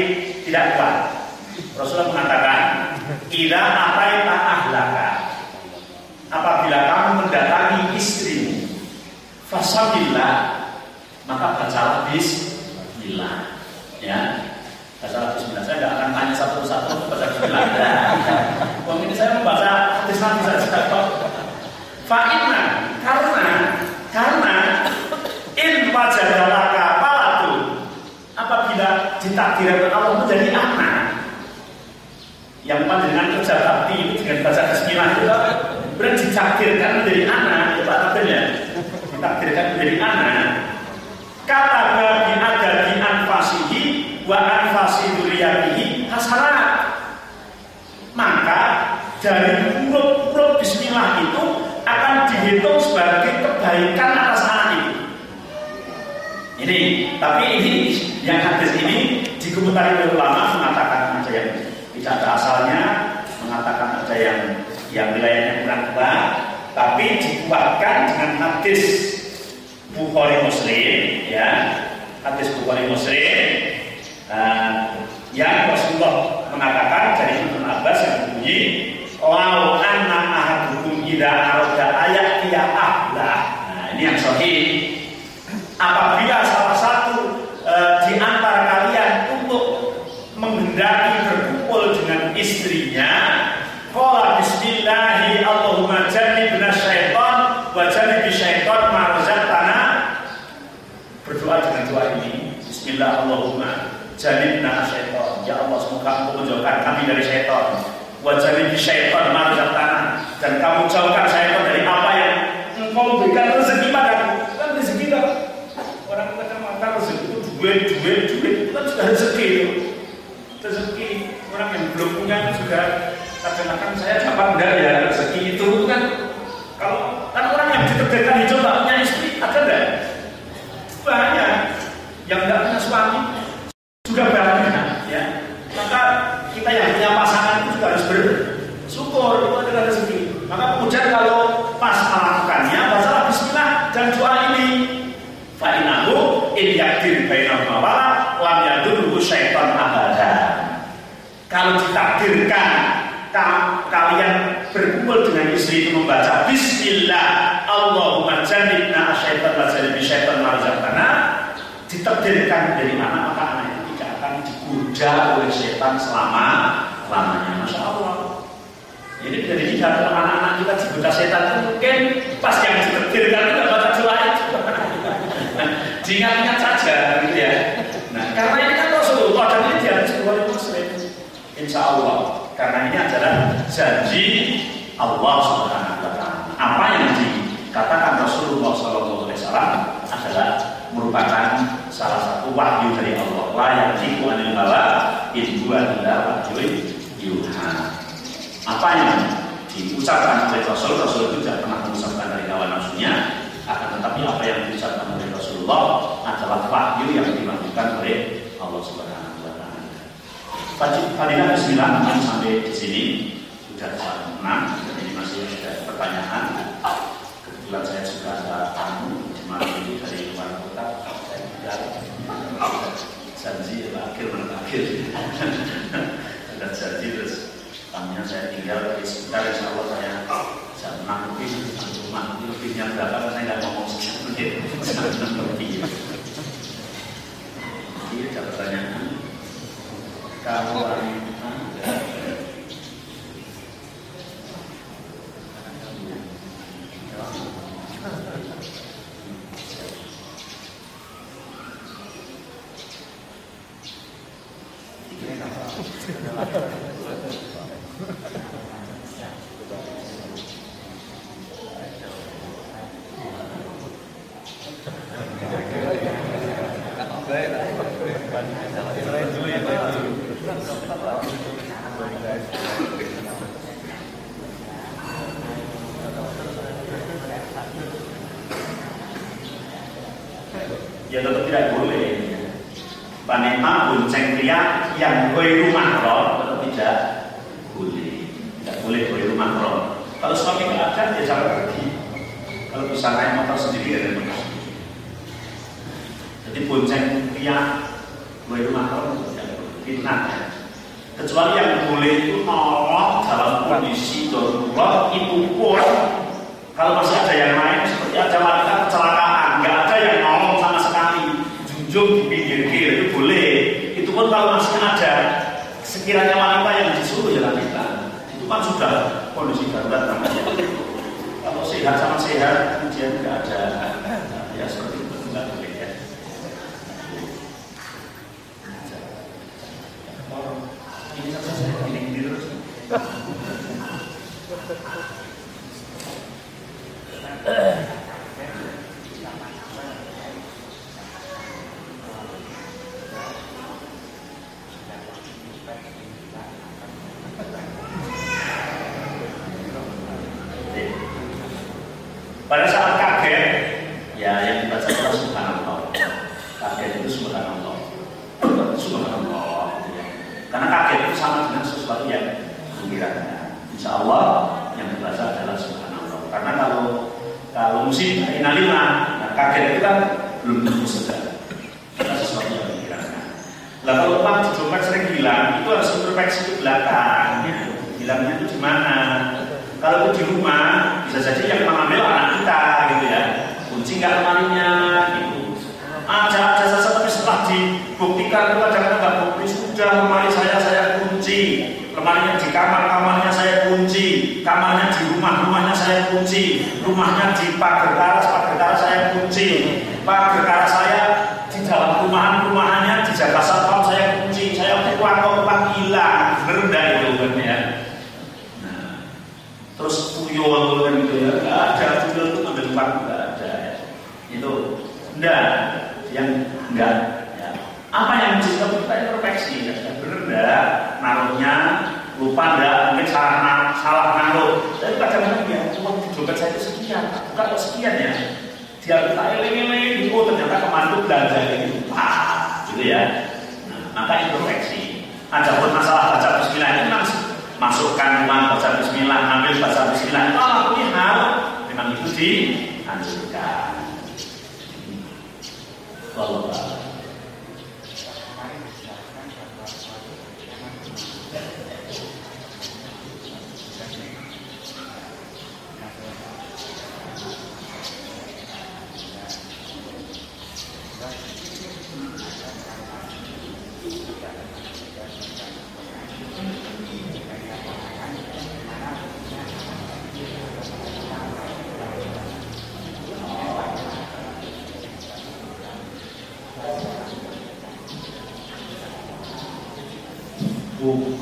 tidak kuat. Rasulullah mengatakan, "Ila ataita ahlaka." Apabila kamu mendatangi istrimu, fasabillah, maka bacalah bismillah. Ya. Bacalah bismillah. Saya tidak akan tanya satu-satu baca bismillah. Wong ini saya membaca hadis nanti saja. Fa'inna karena karena in wajadalaka apabila ditakdirkan Allah menjadi anak yang dengan kerja bakti itu dengan baca bismillah itu berarti ditakdirkan menjadi anak itu takdirnya ditakdirkan menjadi anak kata nabi ada di anfasihi wa anfasi duriyatihi hasanat maka dari huruf-huruf bismillah itu akan dihitung sebagai kebaikan atas anak itu ini tapi ini yang hadis ini dikomentari oleh ulama mengatakan ada yang tidak ada asalnya, mengatakan ada yang yang wilayahnya kurang kuat, tapi dikuatkan dengan hadis Bukhari Muslim, ya. Hadis Bukhari Muslim uh, yang Rasulullah mengatakan dari Ibnu Abbas yang berbunyi Lau anna ahadukum idza arada ayat ya ahlah. Nah, ini yang sahih. Apabila salah satu di antara kalian untuk menghendaki berkumpul dengan istrinya Qala bismillahi Allahumma jannibna syaitan wa jannibi syaitan tanah Berdoa dengan doa ini Bismillah Allahumma jannibna syaitan Ya Allah semoga engkau menjauhkan kami dari syaitan Wa jannibi syaitan tanah Dan kamu jauhkan syaitan dari apa yang engkau berikan rezeki padaku. Kan rezeki tak Orang kadang makan rezeki duit, duit, duit. Itu kan sudah rezeki itu. Rezeki kan juga kadang-kadang saya dapat enggak ya rezeki itu kan. Kalau kan orang yang ditakdirkan hijau tak punya istri ada enggak? Banyak yang enggak punya suami. Juga banyak ya. Maka kita yang punya pasangan itu juga harus bersyukur itu adalah rezeki. Maka kemudian kalau pas melakukannya bacalah Bismillah dan doa ini. Fa'inahu in yakdir bainahuma wala lam yadurru syaitan abada. Kalau ditakdirkan kalian berkumpul dengan istri itu membaca Bismillah Allahumma jannibna asyaitan wa janibi syaitan marzaqana ditakdirkan dari mana maka anak itu tidak akan digoda oleh setan selama lamanya Masya Allah jadi dari tidak anak-anak kita digoda setan itu mungkin pas yang ditakdirkan itu baca doa itu diingat-ingat saja gitu ya nah karena ini kan Rasulullah dan ini diharus keluar muslim Insya Allah karena ini adalah janji Allah Subhanahu wa taala. Apa yang dikatakan Rasulullah SAW adalah merupakan salah satu wahyu dari Allah. La yajibu anil hawa in huwa illa wahyun yuha. Apa yang diucapkan oleh Rasul, Rasul itu tidak pernah mengucapkan dari hawa nafsunya, akan tetapi apa yang diucapkan oleh Rasulullah adalah wahyu yang dilakukan oleh Allah Subhanahu Fadilah Bismillah sampai di sini. Sudah jam 6 dan ini masih ada pertanyaan. Kebetulan saya juga ada tamu malam ini dari luar kota. Saya tidak janji akhir akhir. *laughs* Ada janji terus tamunya saya tinggal di sekitar insya Allah saya jam 6 lebih rumah lebihnya berapa saya nggak ngomong sekian menit lebih. Ini ada pertanyaan kamu wanita ya tetap tidak boleh Panema bonceng pria yang gue rumah roh tetap tidak boleh tidak boleh gue rumah roh kalau suami nggak ada dia jangan pergi kalau bisa naik motor sendiri ya motor jadi bonceng pria gue rumah roh tidak boleh fitnah kecuali yang boleh itu nolong dalam kondisi darurat itu pun kalau masih ada yang lain seperti ada wanita kecelakaan nggak ada yang nolong sama sekali junjung di pinggir kiri itu boleh. Itu pun kalau masih ada sekiranya wanita yang disuruh ya kita itu kan sudah kondisi darurat namanya. Kalau sehat sama sehat kemudian nggak ada. Ya seperti itu. Nggak boleh ya. Ini saja ini terus Pada saat kaget, ya yang dibaca adalah subhanallah. Kaget itu subhanallah. Subhanallah. gitu ya. Karena kaget itu sama dengan sesuatu yang mengirakan. Insya Allah yang dibaca adalah subhanallah. Karena kalau kalau musim inalillah, nah kaget itu kan belum tentu sedang. Karena sesuatu yang mengirakan. Lah kalau uang di dompet sering hilang, itu harus introspeksi ke belakang. Hilangnya itu di mana? Kalau itu di rumah, bisa jadi yang mengambil anak kita gitu ya. Kunci nggak lemarinya gitu. Ada ada sesuatu tapi setelah dibuktikan itu kadang-kadang nggak bukti sudah lemari saya saya kunci, lemarinya di kamar kamarnya saya kunci, kamarnya di rumah rumahnya saya kunci, rumahnya di pagar teras pagar teras saya kunci, pagar teras saya di dalam rumahan rumahannya di jaga satpam saya kunci, saya uang uang hilang, bener itu kan ya terus tuyul kan gitu ya nggak ada tuyul itu ngambil uang nggak ada ya. itu enggak yang enggak ya. apa yang mesti kita introspeksi ya sudah benar enggak naruhnya lupa enggak, mungkin salah salah naruh. Tapi kadang-kadang ya uang di dompet saya itu sekian, bukan kok sekian ya. Dia tak eling-eling, oh ternyata itu belanja ini lupa, gitu ya. Nah, maka introspeksi. Ada pun masalah baca Bismillah ini memang masukkan uang baca Bismillah, ambil baca Bismillah. Oh, ini hal memang itu dianjurkan. Allah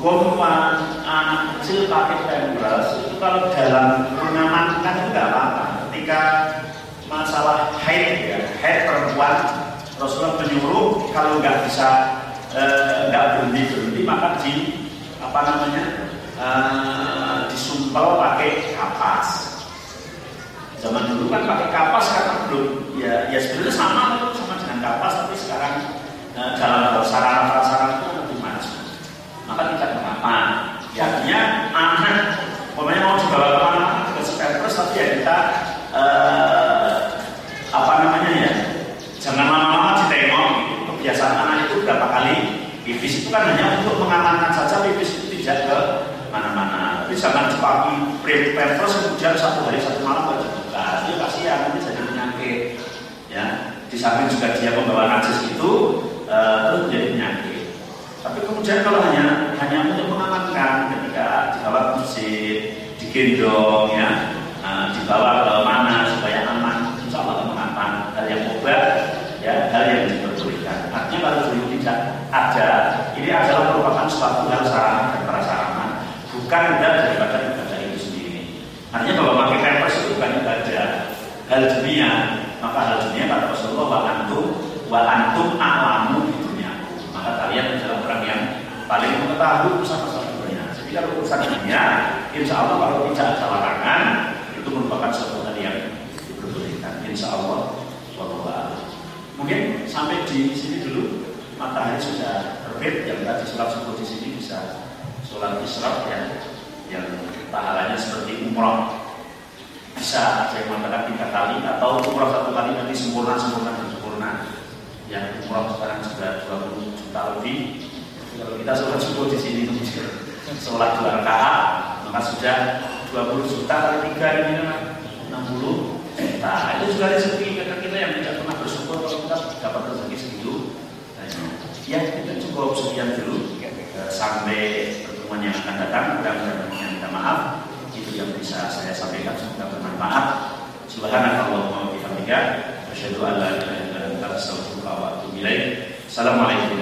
hukum anak kecil pakai pampers itu kalau dalam mengamankan itu nggak apa-apa. Ketika masalah haid ya, haid perempuan Rasulullah menyuruh kalau nggak bisa eh, nggak eh, berhenti berhenti maka di apa namanya eh, disumpel pakai kapas. Zaman dulu kan pakai kapas karena belum ya ya sebenarnya sama sama dengan kapas tapi sekarang eh, dalam sarana prasarana itu maka tidak mengapa. Ya, artinya anak, pokoknya mau dibawa ke mana ke terus tapi ya kita eh, apa namanya ya, jangan lama-lama ditengok. Gitu. Kebiasaan anak itu berapa kali pipis itu kan hanya untuk mengamankan saja pipis itu tidak ke mana-mana. Tapi jangan dipakai pampers kemudian satu hari satu malam baca buka. Itu kasihan nanti jadi penyakit. Ya, di samping juga dia membawa najis itu uh, terus menjadi penyakit. Tapi kemudian kalau hanya hanya untuk mengamankan ketika dibawa masjid, digendong ya, uh, dibawa ke mana supaya aman, insya Allah aman. Hal yang obat, ya, hal yang diperbolehkan. Artinya kalau dulu tidak ada, ini adalah merupakan suatu hal sarana dan prasarana, bukan daripada ibadah itu sendiri. Artinya bahwa pakai pampers itu bukan ibadah, hal dunia, maka hal dunia kata Rasulullah wa antum wa antum a'lamu dunia. Maka kalian adalah orang yang paling mengetahui urusan masalah dunia. Jadi kalau urusan dunia, insya Allah kalau tidak ada larangan, itu merupakan suatu hal yang diperbolehkan. Insya Allah, Allah. Mungkin sampai di sini dulu, matahari sudah terbit, yang tadi sholat subuh di sini bisa sholat isyraq ya, yang pahalanya seperti umroh bisa saya mengatakan tiga kali atau umroh satu kali nanti sempurna sempurna dan sempurna yang umroh sekarang sudah 20 juta lebih kalau kita sholat subuh di sini sholat dua rakaat maka sudah 20 juta kali tiga ini 60 juta. Itu juga rezeki kita kita yang tidak pernah bersyukur kalau kita dapat rezeki segitu. Ya kita cukup sekian dulu sampai pertemuan yang akan datang. Mudah-mudahan minta maaf yang bisa saya sampaikan semoga bermanfaat. Subhanallah wa bihamdika asyhadu an la ilaha illa anta astaghfiruka wa atubu ilaik. Assalamualaikum